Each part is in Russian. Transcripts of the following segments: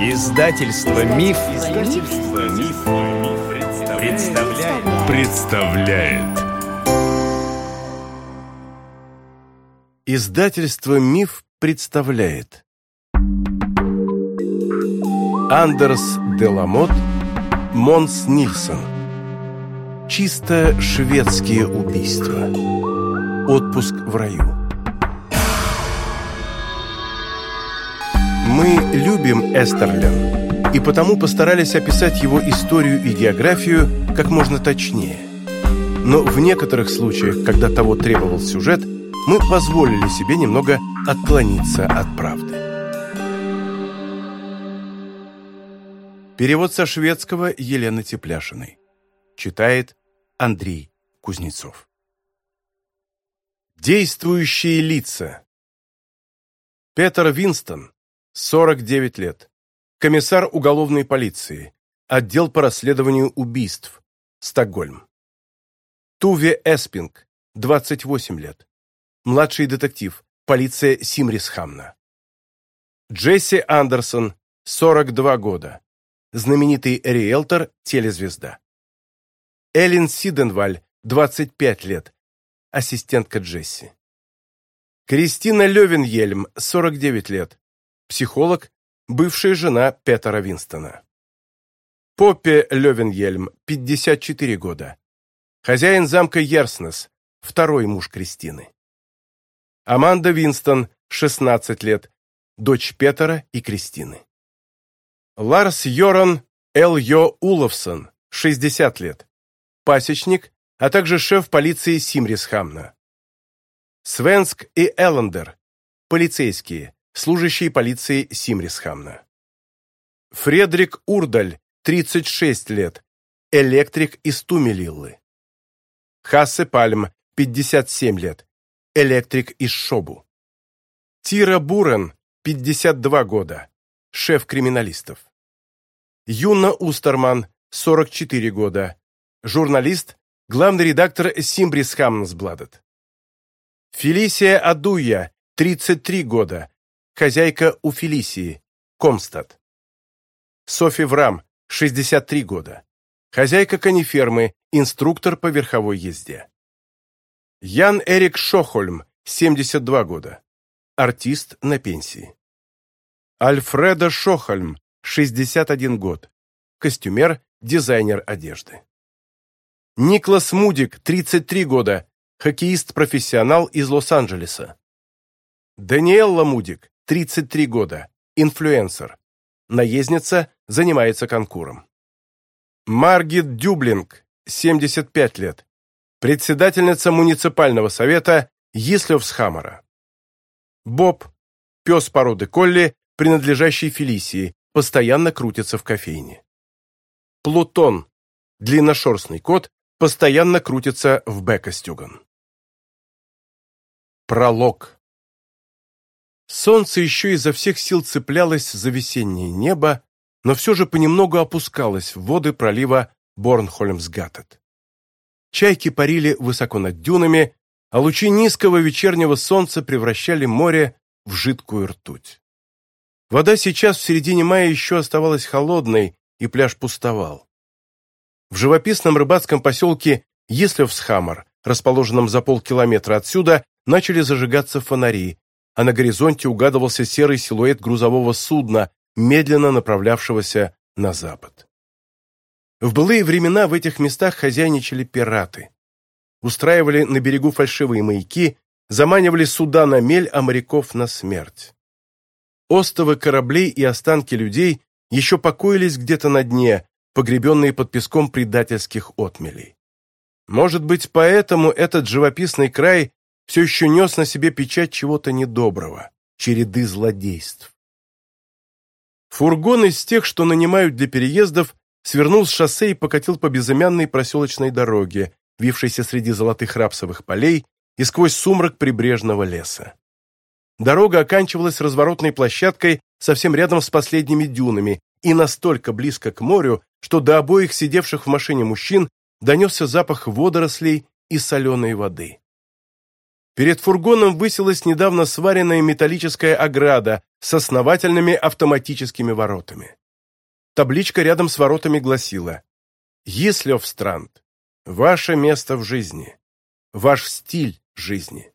Издательство Миф, Издательство Миф, представляет. представляет. Издательство Миф представляет. Андерс Деламот, Монс Нильсон. Чисто шведские убийства. Отпуск в раю. Мы любим Эстерлен, и потому постарались описать его историю и географию как можно точнее. Но в некоторых случаях, когда того требовал сюжет, мы позволили себе немного отклониться от правды. Перевод со шведского Елены Тепляшиной. Читает Андрей Кузнецов. Действующие лица. Петер Винстон 49 лет. Комиссар уголовной полиции. Отдел по расследованию убийств. Стокгольм. Туве Эспинг, 28 лет. Младший детектив. Полиция Симрисхамна. Джесси Андерсон, 42 года. Знаменитый риэлтор, телезвезда. Эллен Сиденваль, 25 лет. Ассистентка Джесси. Кристина Левеньельм, 49 лет психолог, бывшая жена Петера Винстона. Поппе Левенгельм, 54 года. Хозяин замка Ярснес, второй муж Кристины. Аманда Винстон, 16 лет, дочь Петера и Кристины. Ларс Йоран Эл Йо Уловсон, 60 лет, пасечник, а также шеф полиции Симрисхамна. Свенск и Эллендер, полицейские, служащий полиции Симрисхамна. Фредрик Урдаль, 36 лет, электрик из Тумелиллы. Хассе Пальм, 57 лет, электрик из Шобу. Тира Бурен, 52 года, шеф криминалистов. Юна Устерман, 44 года, журналист, главный редактор Симбрис Хамнсбладет. Фелисия Адуя, 33 года, хозяйка у Фелисии, Комстад. Софи Врам, 63 года. Хозяйка конифермы, инструктор по верховой езде. Ян Эрик Шохольм, 72 года. Артист на пенсии. Альфреда Шохольм, 61 год. Костюмер, дизайнер одежды. Никлас Мудик, 33 года. Хоккеист-профессионал из Лос-Анджелеса. Даниэлла Мудик, 33 года, инфлюенсер. Наездница, занимается конкуром. Маргит Дюблинг, 75 лет. Председательница муниципального совета Ислевсхаммера. Боб, пёс породы Колли, принадлежащий Фелисии, постоянно крутится в кофейне. Плутон, длинношерстный кот, постоянно крутится в Бекостюган. Пролог. Солнце еще изо всех сил цеплялось за весеннее небо, но все же понемногу опускалось в воды пролива Борнхольмсгаттед. Чайки парили высоко над дюнами, а лучи низкого вечернего солнца превращали море в жидкую ртуть. Вода сейчас в середине мая еще оставалась холодной, и пляж пустовал. В живописном рыбацком поселке Ислевсхаммер, расположенном за полкилометра отсюда, начали зажигаться фонари, а на горизонте угадывался серый силуэт грузового судна, медленно направлявшегося на запад. В былые времена в этих местах хозяйничали пираты. Устраивали на берегу фальшивые маяки, заманивали суда на мель, а моряков на смерть. Остовы кораблей и останки людей еще покоились где-то на дне, погребенные под песком предательских отмелей. Может быть, поэтому этот живописный край все еще нес на себе печать чего-то недоброго, череды злодейств. Фургон из тех, что нанимают для переездов, свернул с шоссе и покатил по безымянной проселочной дороге, вившейся среди золотых рапсовых полей и сквозь сумрак прибрежного леса. Дорога оканчивалась разворотной площадкой совсем рядом с последними дюнами и настолько близко к морю, что до обоих сидевших в машине мужчин донесся запах водорослей и соленой воды. Перед фургоном высилась недавно сваренная металлическая ограда с основательными автоматическими воротами. Табличка рядом с воротами гласила «Еслёвстранд. Ваше место в жизни. Ваш стиль жизни».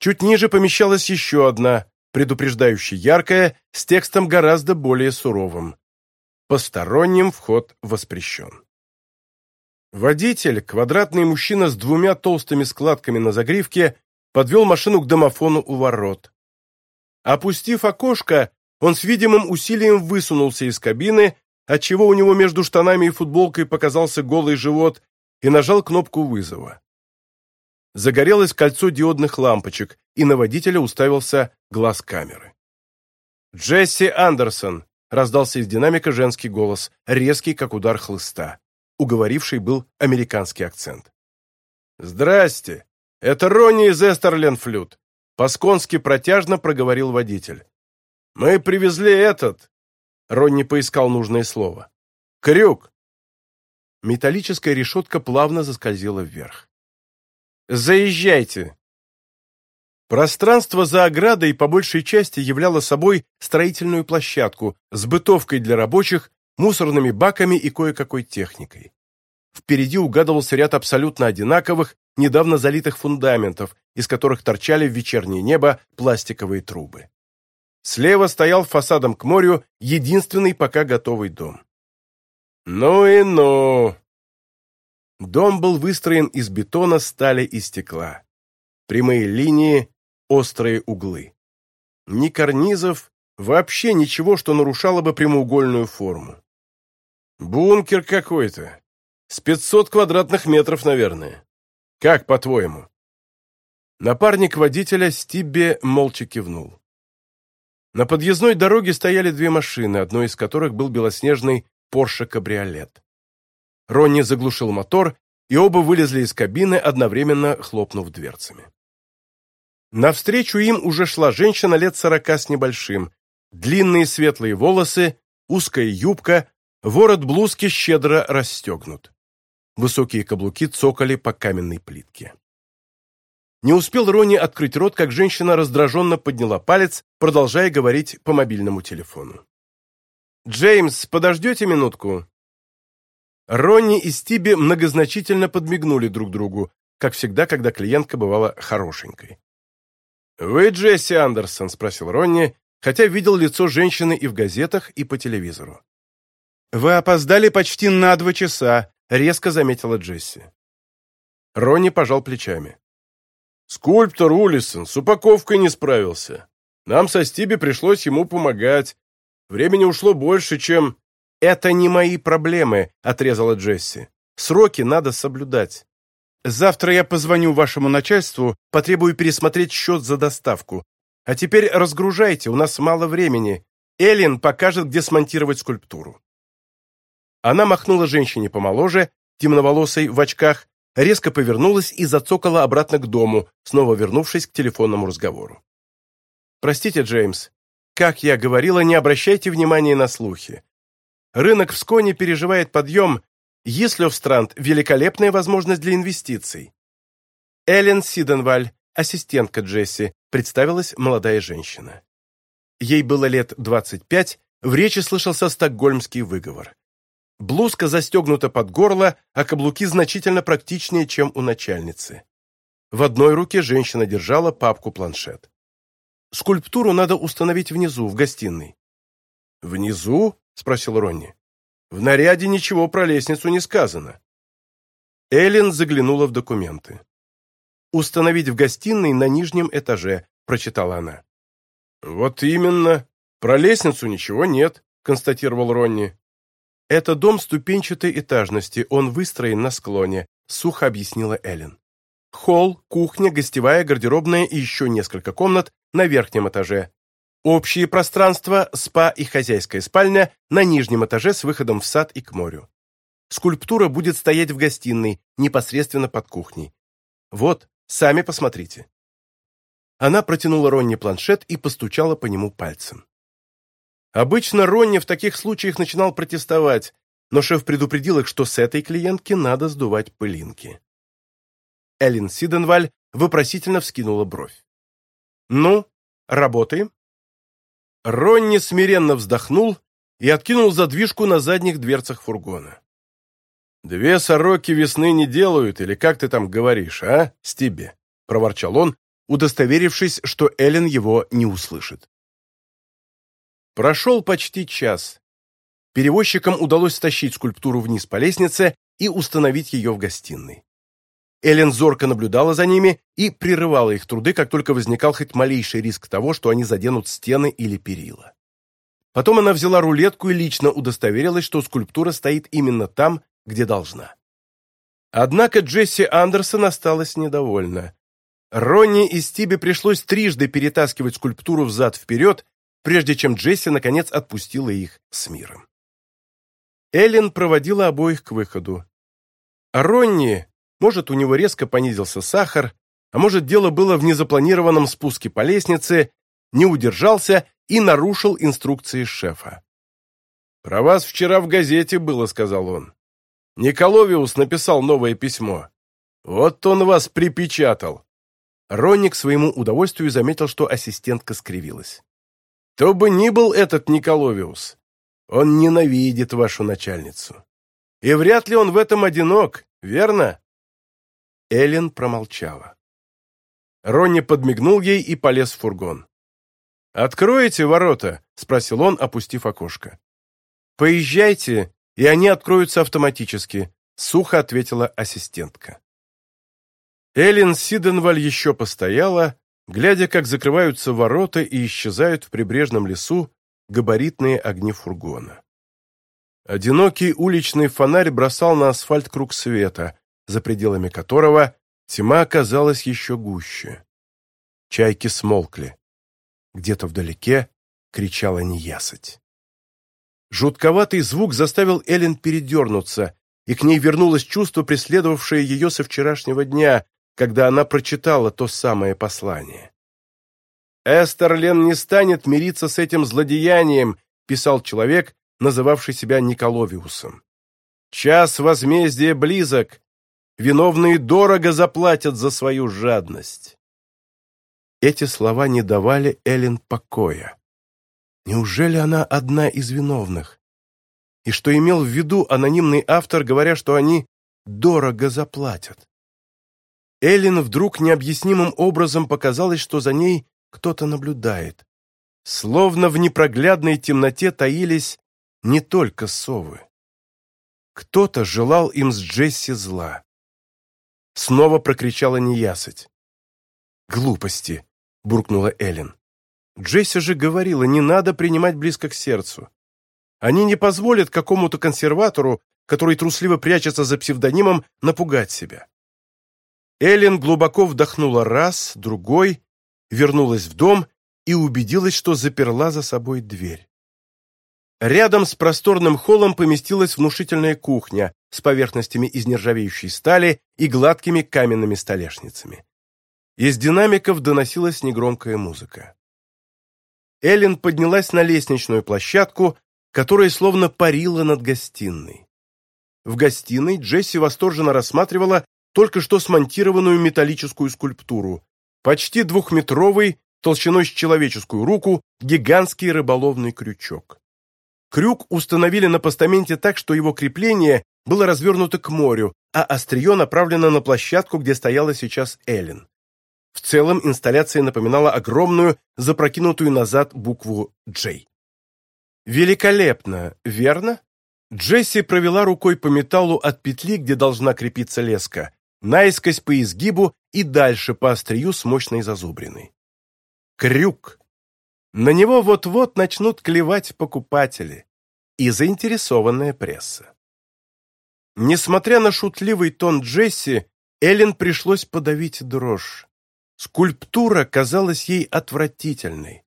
Чуть ниже помещалась еще одна, предупреждающая, яркая, с текстом гораздо более суровым. Посторонним вход воспрещен. Водитель, квадратный мужчина с двумя толстыми складками на загривке, подвел машину к домофону у ворот. Опустив окошко, он с видимым усилием высунулся из кабины, отчего у него между штанами и футболкой показался голый живот, и нажал кнопку вызова. Загорелось кольцо диодных лампочек, и на водителя уставился глаз камеры. «Джесси Андерсон!» — раздался из динамика женский голос, резкий, как удар хлыста уговоривший был американский акцент. «Здрасте! Это Ронни из Эстерленфлют!» протяжно проговорил водитель. «Мы привезли этот...» Ронни поискал нужное слово. «Крюк!» Металлическая решетка плавно заскользила вверх. «Заезжайте!» Пространство за оградой по большей части являло собой строительную площадку с бытовкой для рабочих мусорными баками и кое-какой техникой. Впереди угадывался ряд абсолютно одинаковых, недавно залитых фундаментов, из которых торчали в вечернее небо пластиковые трубы. Слева стоял фасадом к морю единственный пока готовый дом. «Ну и ну!» Дом был выстроен из бетона, стали и стекла. Прямые линии, острые углы. Ни карнизов, вообще ничего, что нарушало бы прямоугольную форму. Бункер какой-то. С 500 квадратных метров, наверное. Как, по-твоему?» Напарник водителя Стибе молча кивнул. На подъездной дороге стояли две машины, одной из которых был белоснежный Porsche кабриолет. Ронни заглушил мотор, и оба вылезли из кабины, одновременно хлопнув дверцами. Навстречу им уже шла женщина лет сорока с небольшим, длинные светлые волосы, узкая юбка, ворот блузки щедро расстегнут. Высокие каблуки цокали по каменной плитке. Не успел Рони открыть рот, как женщина раздраженно подняла палец, продолжая говорить по мобильному телефону. «Джеймс, подождете минутку?» Ронни и Стиби многозначительно подмигнули друг другу, как всегда, когда клиентка бывала хорошенькой. «Вы Джесси Андерсон?» – спросил Ронни, хотя видел лицо женщины и в газетах, и по телевизору. «Вы опоздали почти на два часа», — резко заметила Джесси. Ронни пожал плечами. «Скульптор Улисон с упаковкой не справился. Нам со Стиби пришлось ему помогать. Времени ушло больше, чем...» «Это не мои проблемы», — отрезала Джесси. «Сроки надо соблюдать. Завтра я позвоню вашему начальству, потребую пересмотреть счет за доставку. А теперь разгружайте, у нас мало времени. Эллен покажет, где смонтировать скульптуру». Она махнула женщине помоложе, темноволосой, в очках, резко повернулась и зацокала обратно к дому, снова вернувшись к телефонному разговору. «Простите, Джеймс, как я говорила, не обращайте внимания на слухи. Рынок в Сконе переживает подъем, в Ислёвстранд – великолепная возможность для инвестиций. Эллен Сиденваль, ассистентка Джесси, представилась молодая женщина. Ей было лет 25, в речи слышался стокгольмский выговор. Блузка застегнута под горло, а каблуки значительно практичнее, чем у начальницы. В одной руке женщина держала папку-планшет. «Скульптуру надо установить внизу, в гостиной». «Внизу?» — спросил Ронни. «В наряде ничего про лестницу не сказано». Эллен заглянула в документы. «Установить в гостиной на нижнем этаже», — прочитала она. «Вот именно. Про лестницу ничего нет», — констатировал Ронни. «Это дом ступенчатой этажности, он выстроен на склоне», — сухо объяснила Эллен. «Холл, кухня, гостевая, гардеробная и еще несколько комнат на верхнем этаже. Общие пространства, спа и хозяйская спальня на нижнем этаже с выходом в сад и к морю. Скульптура будет стоять в гостиной, непосредственно под кухней. Вот, сами посмотрите». Она протянула Ронни планшет и постучала по нему пальцем. Обычно Ронни в таких случаях начинал протестовать, но шеф предупредил их, что с этой клиентки надо сдувать пылинки. Эллен Сиденваль вопросительно вскинула бровь. «Ну, работаем?» Ронни смиренно вздохнул и откинул задвижку на задних дверцах фургона. «Две сороки весны не делают, или как ты там говоришь, а, Стиби?» – проворчал он, удостоверившись, что Эллен его не услышит. Прошел почти час. Перевозчикам удалось стащить скульптуру вниз по лестнице и установить ее в гостиной. Эллен зорко наблюдала за ними и прерывала их труды, как только возникал хоть малейший риск того, что они заденут стены или перила. Потом она взяла рулетку и лично удостоверилась, что скульптура стоит именно там, где должна. Однако Джесси Андерсон осталась недовольна. Ронни и Стибе пришлось трижды перетаскивать скульптуру взад-вперед, прежде чем Джесси, наконец, отпустила их с миром. Эллен проводила обоих к выходу. Ронни, может, у него резко понизился сахар, а может, дело было в незапланированном спуске по лестнице, не удержался и нарушил инструкции шефа. «Про вас вчера в газете было», — сказал он. Николовиус написал новое письмо. Вот он вас припечатал. Ронни к своему удовольствию заметил, что ассистентка скривилась. «Кто бы ни был этот Николовиус, он ненавидит вашу начальницу. И вряд ли он в этом одинок, верно?» Элен промолчала. Ронни подмигнул ей и полез в фургон. «Откроете ворота?» — спросил он, опустив окошко. «Поезжайте и они откроются автоматически», — сухо ответила ассистентка. Эллен Сиденваль еще постояла, глядя, как закрываются ворота и исчезают в прибрежном лесу габаритные огни фургона. Одинокий уличный фонарь бросал на асфальт круг света, за пределами которого тьма оказалась еще гуще. Чайки смолкли. Где-то вдалеке кричала неясыть. Жутковатый звук заставил Эллен передернуться, и к ней вернулось чувство, преследовавшее ее со вчерашнего дня, когда она прочитала то самое послание. «Эстерлен не станет мириться с этим злодеянием», писал человек, называвший себя Николовиусом. «Час возмездия близок. Виновные дорого заплатят за свою жадность». Эти слова не давали Эллен покоя. Неужели она одна из виновных? И что имел в виду анонимный автор, говоря, что они дорого заплатят? Эллен вдруг необъяснимым образом показалось, что за ней кто-то наблюдает. Словно в непроглядной темноте таились не только совы. Кто-то желал им с Джесси зла. Снова прокричала неясыть. «Глупости!» — буркнула Эллен. Джесси же говорила, не надо принимать близко к сердцу. Они не позволят какому-то консерватору, который трусливо прячется за псевдонимом, напугать себя. Эллен глубоко вдохнула раз, другой, вернулась в дом и убедилась, что заперла за собой дверь. Рядом с просторным холлом поместилась внушительная кухня с поверхностями из нержавеющей стали и гладкими каменными столешницами. Из динамиков доносилась негромкая музыка. Эллен поднялась на лестничную площадку, которая словно парила над гостиной. В гостиной Джесси восторженно рассматривала только что смонтированную металлическую скульптуру, почти двухметровый, толщиной с человеческую руку, гигантский рыболовный крючок. Крюк установили на постаменте так, что его крепление было развернуто к морю, а острие направлено на площадку, где стояла сейчас Эллен. В целом инсталляция напоминала огромную, запрокинутую назад букву «J». «Великолепно, верно?» Джесси провела рукой по металлу от петли, где должна крепиться леска, наискось по изгибу и дальше по острию с мощной зазубриной. Крюк. На него вот-вот начнут клевать покупатели и заинтересованная пресса. Несмотря на шутливый тон Джесси, Эллен пришлось подавить дрожь. Скульптура казалась ей отвратительной,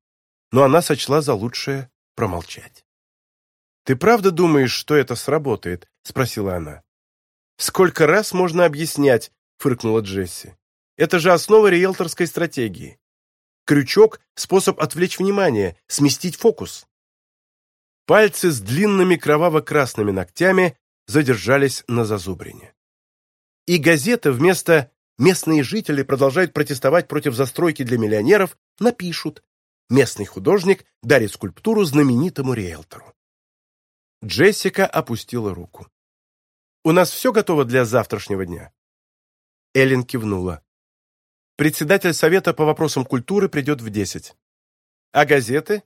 но она сочла за лучшее промолчать. «Ты правда думаешь, что это сработает?» — спросила она. «Сколько раз можно объяснять?» — фыркнула Джесси. «Это же основа риэлторской стратегии. Крючок — способ отвлечь внимание, сместить фокус». Пальцы с длинными кроваво-красными ногтями задержались на зазубрине. И газета вместо Местные жители продолжают протестовать против застройки для миллионеров, напишут. Местный художник дарит скульптуру знаменитому риэлтору. Джессика опустила руку. «У нас все готово для завтрашнего дня?» Эллен кивнула. «Председатель Совета по вопросам культуры придет в десять. А газеты?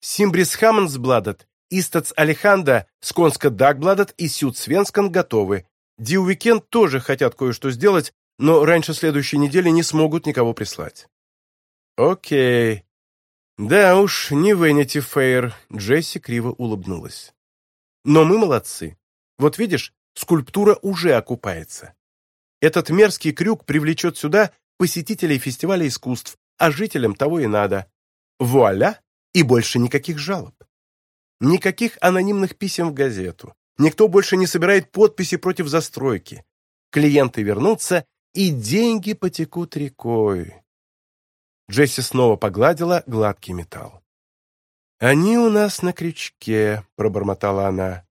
Симбрис Хаммонсбладет, Истац Алеханда, Сконска Дагбладет и Сюд Свенскан готовы. Ди Уикенд тоже хотят кое-что сделать, но раньше следующей недели не смогут никого прислать». «Окей». «Да уж, не Венити Фейр», — Джесси криво улыбнулась. «Но мы молодцы. Вот видишь, скульптура уже окупается. Этот мерзкий крюк привлечет сюда посетителей фестиваля искусств, а жителям того и надо. Вуаля! И больше никаких жалоб. Никаких анонимных писем в газету. Никто больше не собирает подписи против застройки. Клиенты вернутся, и деньги потекут рекой. Джесси снова погладила гладкий металл. «Они у нас на крючке», — пробормотала она.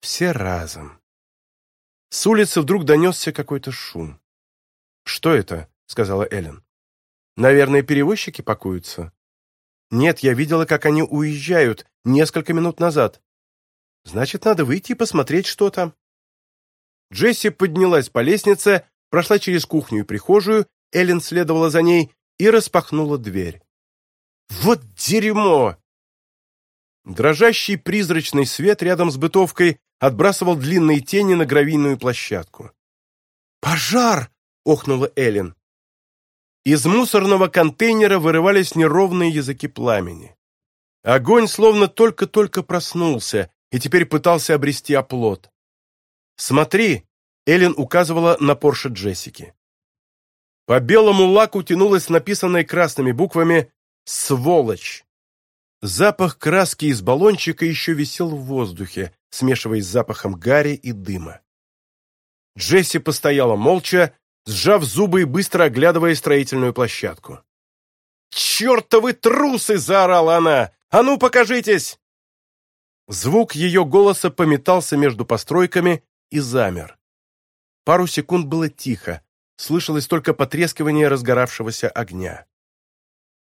«Все разом». С улицы вдруг донесся какой-то шум. «Что это?» — сказала Эллен. «Наверное, перевозчики пакуются». «Нет, я видела, как они уезжают несколько минут назад. Значит, надо выйти и посмотреть, что там». Джесси поднялась по лестнице, прошла через кухню и прихожую, Эллен следовала за ней и распахнула дверь. «Вот дерьмо!» Дрожащий призрачный свет рядом с бытовкой отбрасывал длинные тени на гравийную площадку. «Пожар!» — охнула Эллен. Из мусорного контейнера вырывались неровные языки пламени. Огонь словно только-только проснулся и теперь пытался обрести оплот. «Смотри!» Эллен указывала на Порше Джессики. По белому лаку тянулась написанная красными буквами «Сволочь». Запах краски из баллончика еще висел в воздухе, смешиваясь с запахом гари и дыма. Джесси постояла молча, сжав зубы и быстро оглядывая строительную площадку. «Чертовы трусы!» — заорала она. «А ну, покажитесь!» Звук ее голоса пометался между постройками и замер. Пару секунд было тихо, слышалось только потрескивание разгоравшегося огня.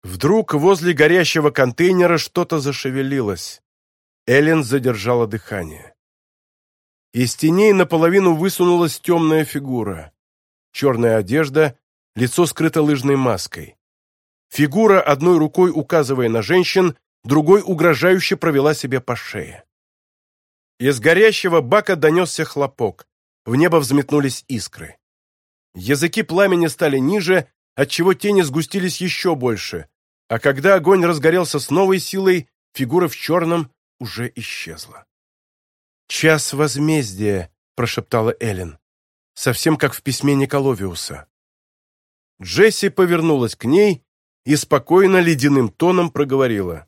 Вдруг возле горящего контейнера что-то зашевелилось. Эллен задержала дыхание. Из теней наполовину высунулась темная фигура. Черная одежда, лицо скрыто лыжной маской. Фигура, одной рукой указывая на женщин, другой угрожающе провела себе по шее. Из горящего бака донесся хлопок. В небо взметнулись искры. Языки пламени стали ниже, отчего тени сгустились еще больше, а когда огонь разгорелся с новой силой, фигура в черном уже исчезла. «Час возмездия», — прошептала Эллен, совсем как в письме Николовиуса. Джесси повернулась к ней и спокойно ледяным тоном проговорила.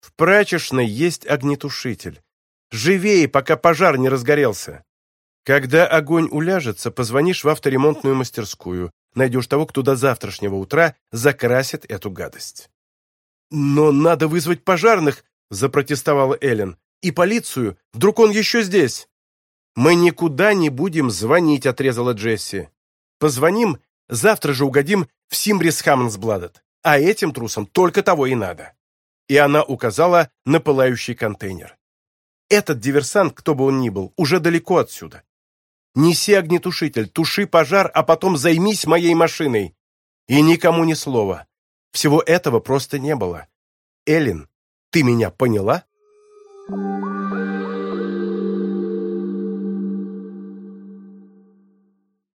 «В прачечной есть огнетушитель. Живее, пока пожар не разгорелся. Когда огонь уляжется, позвонишь в авторемонтную мастерскую, найдешь того, кто до завтрашнего утра закрасит эту гадость. «Но надо вызвать пожарных!» – запротестовала Эллен. «И полицию! Вдруг он еще здесь!» «Мы никуда не будем звонить!» – отрезала Джесси. «Позвоним, завтра же угодим в Симрис Хаммонсбладет, а этим трусам только того и надо!» И она указала на пылающий контейнер. «Этот диверсант, кто бы он ни был, уже далеко отсюда. Неси огнетушитель, туши пожар, а потом займись моей машиной. И никому ни слова. Всего этого просто не было. Эллен, ты меня поняла?» Thank you.